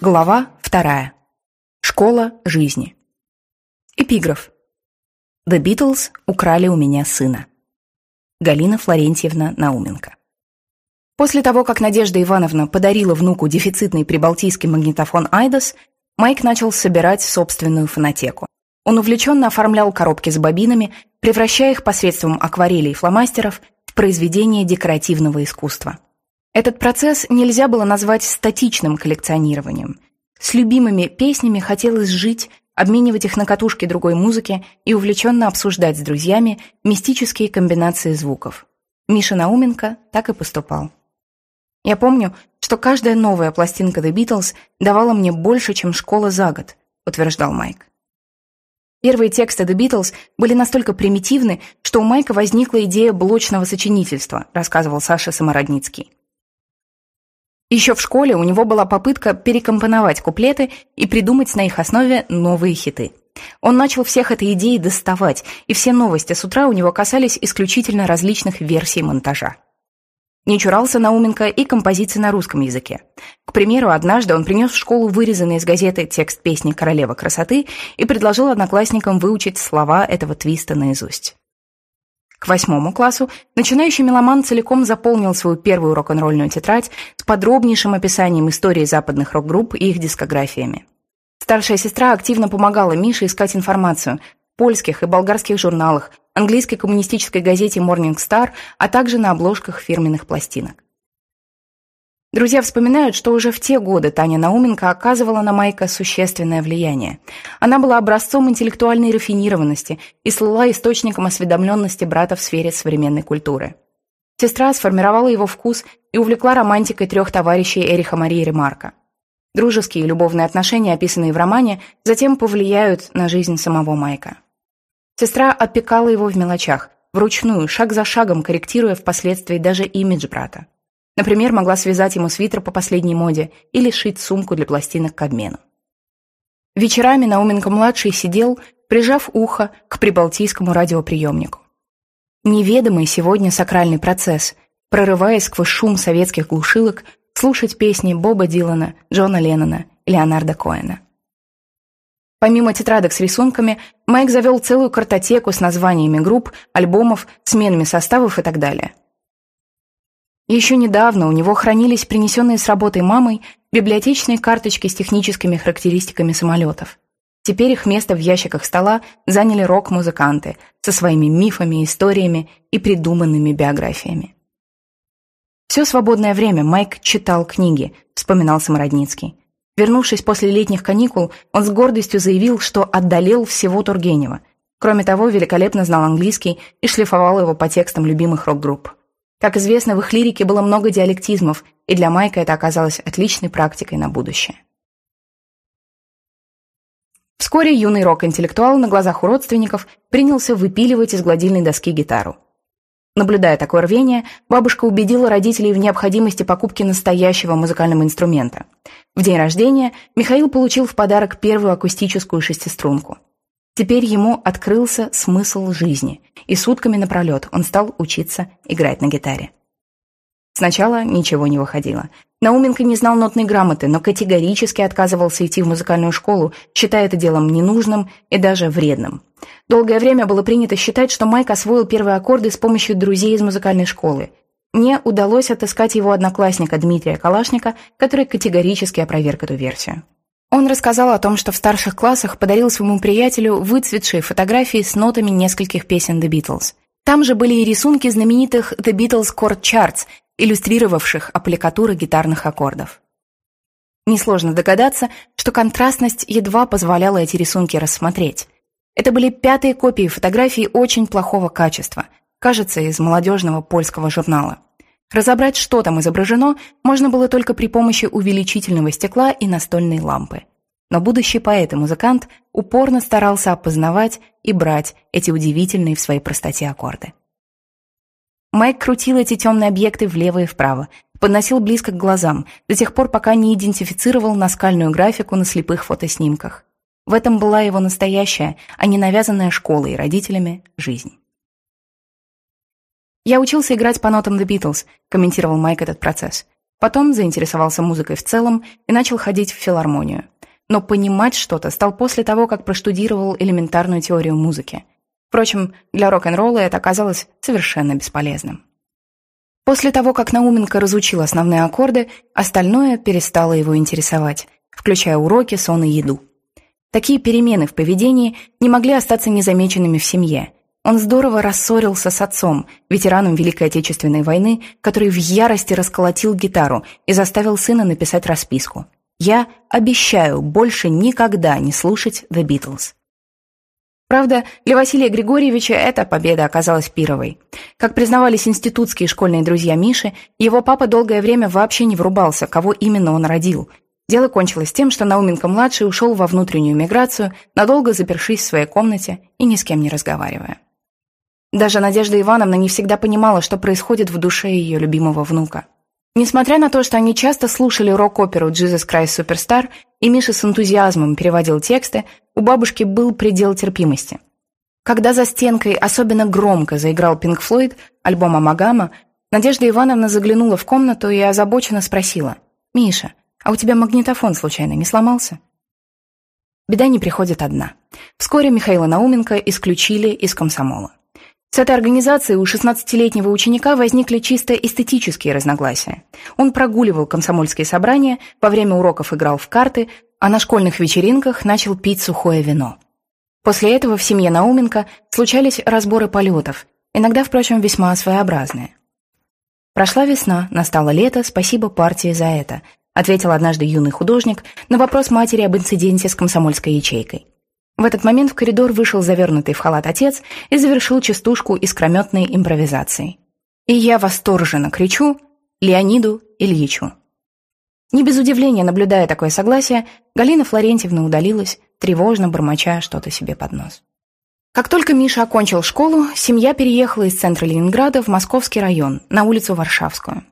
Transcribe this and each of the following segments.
Глава вторая. Школа жизни. Эпиграф. The Beatles украли у меня сына. Галина Флорентьевна Науменко. После того, как Надежда Ивановна подарила внуку дефицитный прибалтийский магнитофон «Айдос», Майк начал собирать собственную фонотеку. Он увлеченно оформлял коробки с бобинами, превращая их посредством акварелей и фломастеров в произведение декоративного искусства. Этот процесс нельзя было назвать статичным коллекционированием. С любимыми песнями хотелось жить, обменивать их на катушки другой музыки и увлеченно обсуждать с друзьями мистические комбинации звуков. Миша Науменко так и поступал. Я помню, что каждая новая пластинка The Beatles давала мне больше, чем школа за год, утверждал Майк. Первые тексты The Beatles были настолько примитивны, что у Майка возникла идея блочного сочинительства, рассказывал Саша Самородницкий. Еще в школе у него была попытка перекомпоновать куплеты и придумать на их основе новые хиты. Он начал всех этой идеей доставать, и все новости с утра у него касались исключительно различных версий монтажа. Не чурался Науменко и композиции на русском языке. К примеру, однажды он принес в школу вырезанный из газеты текст песни «Королева красоты» и предложил одноклассникам выучить слова этого твиста наизусть. К восьмому классу начинающий меломан целиком заполнил свою первую рок-н-ролльную тетрадь с подробнейшим описанием истории западных рок-групп и их дискографиями. Старшая сестра активно помогала Мише искать информацию в польских и болгарских журналах, английской коммунистической газете Morning Star, а также на обложках фирменных пластинок. Друзья вспоминают, что уже в те годы Таня Науменко оказывала на Майка существенное влияние. Она была образцом интеллектуальной рафинированности и слыла источником осведомленности брата в сфере современной культуры. Сестра сформировала его вкус и увлекла романтикой трех товарищей Эриха Марии Ремарка. Дружеские и любовные отношения, описанные в романе, затем повлияют на жизнь самого Майка. Сестра опекала его в мелочах, вручную, шаг за шагом корректируя впоследствии даже имидж брата. Например, могла связать ему свитер по последней моде или шить сумку для пластинок к обмену. Вечерами Науменко-младший сидел, прижав ухо к прибалтийскому радиоприемнику. Неведомый сегодня сакральный процесс, прорываясь сквозь шум советских глушилок, слушать песни Боба Дилана, Джона Леннона и Леонарда Коэна. Помимо тетрадок с рисунками, Майк завел целую картотеку с названиями групп, альбомов, сменами составов и так далее. Еще недавно у него хранились принесенные с работы мамой библиотечные карточки с техническими характеристиками самолетов. Теперь их место в ящиках стола заняли рок-музыканты со своими мифами, историями и придуманными биографиями. Все свободное время Майк читал книги, вспоминал Самородницкий. Вернувшись после летних каникул, он с гордостью заявил, что отдалел всего Тургенева. Кроме того, великолепно знал английский и шлифовал его по текстам любимых рок-групп. Как известно, в их лирике было много диалектизмов, и для Майка это оказалось отличной практикой на будущее. Вскоре юный рок-интеллектуал на глазах у родственников принялся выпиливать из гладильной доски гитару. Наблюдая такое рвение, бабушка убедила родителей в необходимости покупки настоящего музыкального инструмента. В день рождения Михаил получил в подарок первую акустическую шестиструнку. Теперь ему открылся смысл жизни, и сутками напролет он стал учиться играть на гитаре. Сначала ничего не выходило. Науменко не знал нотной грамоты, но категорически отказывался идти в музыкальную школу, считая это делом ненужным и даже вредным. Долгое время было принято считать, что Майк освоил первые аккорды с помощью друзей из музыкальной школы. Мне удалось отыскать его одноклассника Дмитрия Калашника, который категорически опроверг эту версию. Он рассказал о том, что в старших классах подарил своему приятелю выцветшие фотографии с нотами нескольких песен The Beatles. Там же были и рисунки знаменитых The Beatles Chord Charts, иллюстрировавших аппликатуры гитарных аккордов. Несложно догадаться, что контрастность едва позволяла эти рисунки рассмотреть. Это были пятые копии фотографий очень плохого качества, кажется, из молодежного польского журнала. Разобрать, что там изображено, можно было только при помощи увеличительного стекла и настольной лампы. Но будущий поэт и музыкант упорно старался опознавать и брать эти удивительные в своей простоте аккорды. Майк крутил эти темные объекты влево и вправо, подносил близко к глазам, до тех пор, пока не идентифицировал наскальную графику на слепых фотоснимках. В этом была его настоящая, а не навязанная школой и родителями, жизнь. «Я учился играть по нотам The Beatles», — комментировал Майк этот процесс. Потом заинтересовался музыкой в целом и начал ходить в филармонию. Но понимать что-то стал после того, как проштудировал элементарную теорию музыки. Впрочем, для рок-н-ролла это оказалось совершенно бесполезным. После того, как Науменко разучил основные аккорды, остальное перестало его интересовать, включая уроки, сон и еду. Такие перемены в поведении не могли остаться незамеченными в семье. Он здорово рассорился с отцом, ветераном Великой Отечественной войны, который в ярости расколотил гитару и заставил сына написать расписку. «Я обещаю больше никогда не слушать The Beatles». Правда, для Василия Григорьевича эта победа оказалась пировой. Как признавались институтские и школьные друзья Миши, его папа долгое время вообще не врубался, кого именно он родил. Дело кончилось тем, что Науменко-младший ушел во внутреннюю миграцию, надолго запершись в своей комнате и ни с кем не разговаривая. Даже Надежда Ивановна не всегда понимала, что происходит в душе ее любимого внука. Несмотря на то, что они часто слушали рок-оперу «Jesus Christ Superstar», и Миша с энтузиазмом переводил тексты, у бабушки был предел терпимости. Когда за стенкой особенно громко заиграл Пинк Флойд, альбом «Амагама», Надежда Ивановна заглянула в комнату и озабоченно спросила, «Миша, а у тебя магнитофон случайно не сломался?» Беда не приходит одна. Вскоре Михаила Науменко исключили из комсомола. С этой организацией у 16-летнего ученика возникли чисто эстетические разногласия. Он прогуливал комсомольские собрания, во время уроков играл в карты, а на школьных вечеринках начал пить сухое вино. После этого в семье Науменко случались разборы полетов, иногда, впрочем, весьма своеобразные. «Прошла весна, настало лето, спасибо партии за это», ответил однажды юный художник на вопрос матери об инциденте с комсомольской ячейкой. В этот момент в коридор вышел завернутый в халат отец и завершил частушку искрометной импровизацией. И я восторженно кричу Леониду Ильичу. Не без удивления, наблюдая такое согласие, Галина Флорентьевна удалилась, тревожно бормоча что-то себе под нос. Как только Миша окончил школу, семья переехала из центра Ленинграда в Московский район, на улицу Варшавскую.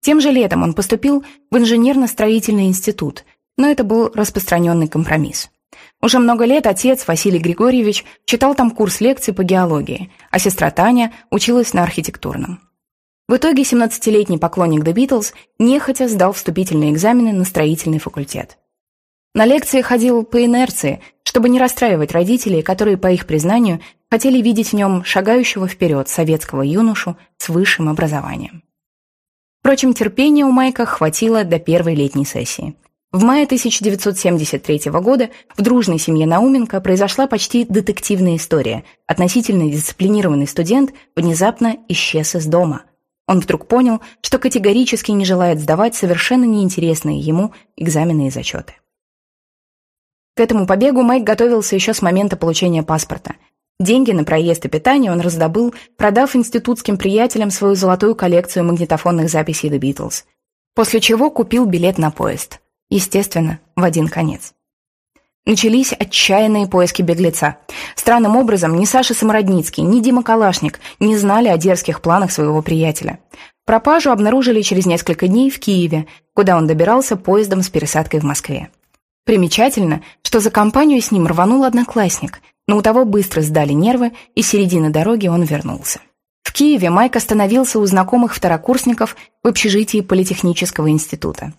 Тем же летом он поступил в инженерно-строительный институт, но это был распространенный компромисс. Уже много лет отец, Василий Григорьевич, читал там курс лекций по геологии, а сестра Таня училась на архитектурном. В итоге 17-летний поклонник The Beatles нехотя сдал вступительные экзамены на строительный факультет. На лекции ходил по инерции, чтобы не расстраивать родителей, которые, по их признанию, хотели видеть в нем шагающего вперед советского юношу с высшим образованием. Впрочем, терпения у Майка хватило до первой летней сессии – в мае 1973 года в дружной семье Науменко произошла почти детективная история. Относительно дисциплинированный студент внезапно исчез из дома. Он вдруг понял, что категорически не желает сдавать совершенно неинтересные ему экзамены и зачеты. К этому побегу Майк готовился еще с момента получения паспорта. Деньги на проезд и питание он раздобыл, продав институтским приятелям свою золотую коллекцию магнитофонных записей The Beatles. После чего купил билет на поезд – Естественно, в один конец. Начались отчаянные поиски беглеца. Странным образом ни Саша Самородницкий, ни Дима Калашник не знали о дерзких планах своего приятеля. Пропажу обнаружили через несколько дней в Киеве, куда он добирался поездом с пересадкой в Москве. Примечательно, что за компанию с ним рванул одноклассник, но у того быстро сдали нервы, и с середины дороги он вернулся. В Киеве Майк остановился у знакомых второкурсников в общежитии Политехнического института.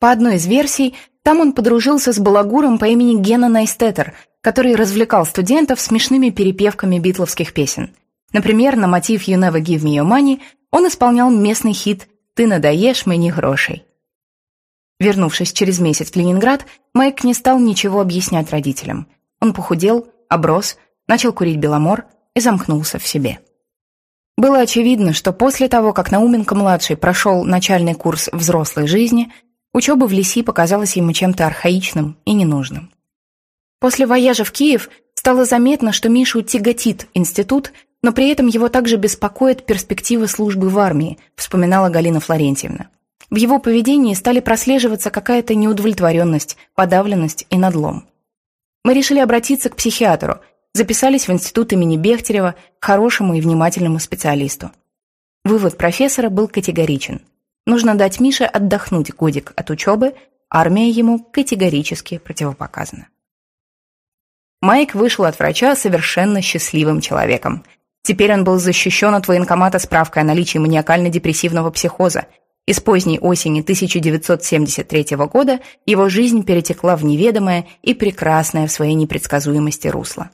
По одной из версий, там он подружился с балагуром по имени Гена Найстеттер, который развлекал студентов смешными перепевками битловских песен. Например, на мотив «You never give me your money» он исполнял местный хит «Ты надоешь мне грошей». Вернувшись через месяц в Ленинград, Майк не стал ничего объяснять родителям. Он похудел, оброс, начал курить беломор и замкнулся в себе. Было очевидно, что после того, как Науменко-младший прошел начальный курс взрослой жизни – Учеба в Лиси показалась ему чем-то архаичным и ненужным. После вояжа в Киев стало заметно, что Мишу тяготит институт, но при этом его также беспокоит перспектива службы в армии, вспоминала Галина Флорентьевна. В его поведении стали прослеживаться какая-то неудовлетворенность, подавленность и надлом. Мы решили обратиться к психиатру, записались в институт имени Бехтерева к хорошему и внимательному специалисту. Вывод профессора был категоричен. Нужно дать Мише отдохнуть годик от учебы, армия ему категорически противопоказана. Майк вышел от врача совершенно счастливым человеком. Теперь он был защищен от военкомата справкой о наличии маниакально-депрессивного психоза. и с поздней осени 1973 года его жизнь перетекла в неведомое и прекрасное в своей непредсказуемости русло.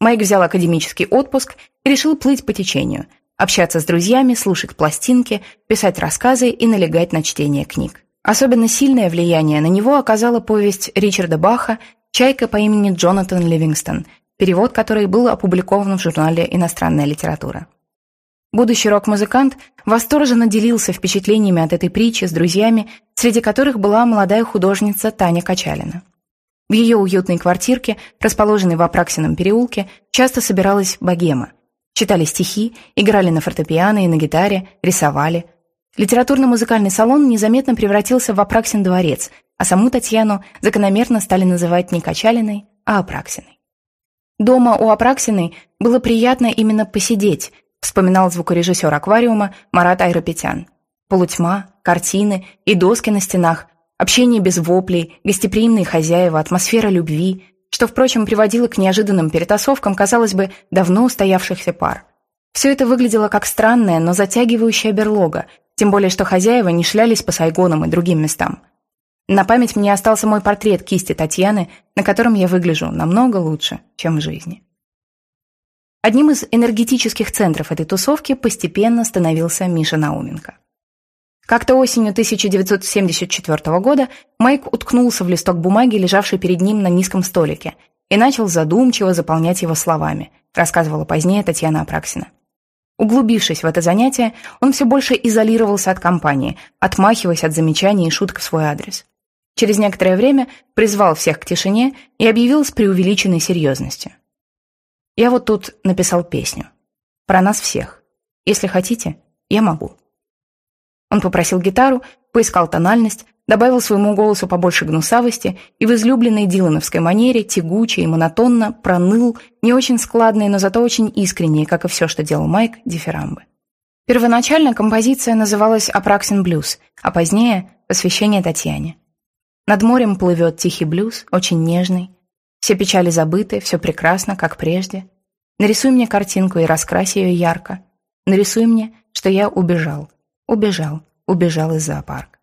Майк взял академический отпуск и решил плыть по течению, общаться с друзьями, слушать пластинки, писать рассказы и налегать на чтение книг. Особенно сильное влияние на него оказала повесть Ричарда Баха «Чайка по имени Джонатан Ливингстон», перевод которой был опубликован в журнале «Иностранная литература». Будущий рок-музыкант восторженно делился впечатлениями от этой притчи с друзьями, среди которых была молодая художница Таня Качалина. В ее уютной квартирке, расположенной в Апраксином переулке, часто собиралась богема. Читали стихи, играли на фортепиано и на гитаре, рисовали. Литературно-музыкальный салон незаметно превратился в Апраксин дворец, а саму Татьяну закономерно стали называть не Качалиной, а Апраксиной. Дома у Апраксиной было приятно именно посидеть, вспоминал звукорежиссер аквариума Марат Айропетян. Полутьма, картины и доски на стенах, общение без воплей, гостеприимные хозяева, атмосфера любви, что, впрочем, приводило к неожиданным перетасовкам, казалось бы, давно устоявшихся пар. Все это выглядело как странная, но затягивающая берлога, тем более что хозяева не шлялись по Сайгонам и другим местам. На память мне остался мой портрет кисти Татьяны, на котором я выгляжу намного лучше, чем в жизни. Одним из энергетических центров этой тусовки постепенно становился Миша Науменко. Как-то осенью 1974 года Майк уткнулся в листок бумаги, лежавший перед ним на низком столике, и начал задумчиво заполнять его словами, рассказывала позднее Татьяна Апраксина. Углубившись в это занятие, он все больше изолировался от компании, отмахиваясь от замечаний и шуток в свой адрес. Через некоторое время призвал всех к тишине и объявил с преувеличенной серьезностью. Я вот тут написал песню. Про нас всех. Если хотите, я могу. Он попросил гитару, поискал тональность, добавил своему голосу побольше гнусавости и в излюбленной дилановской манере, тягуче и монотонно, проныл, не очень складные, но зато очень искренние, как и все, что делал Майк, дифирамбы. Первоначально композиция называлась «Апраксин блюз», а позднее «Посвящение Татьяне». Над морем плывет тихий блюз, очень нежный, все печали забыты, все прекрасно, как прежде. Нарисуй мне картинку и раскрась ее ярко. Нарисуй мне, что я убежал, убежал, убежал из зоопарка.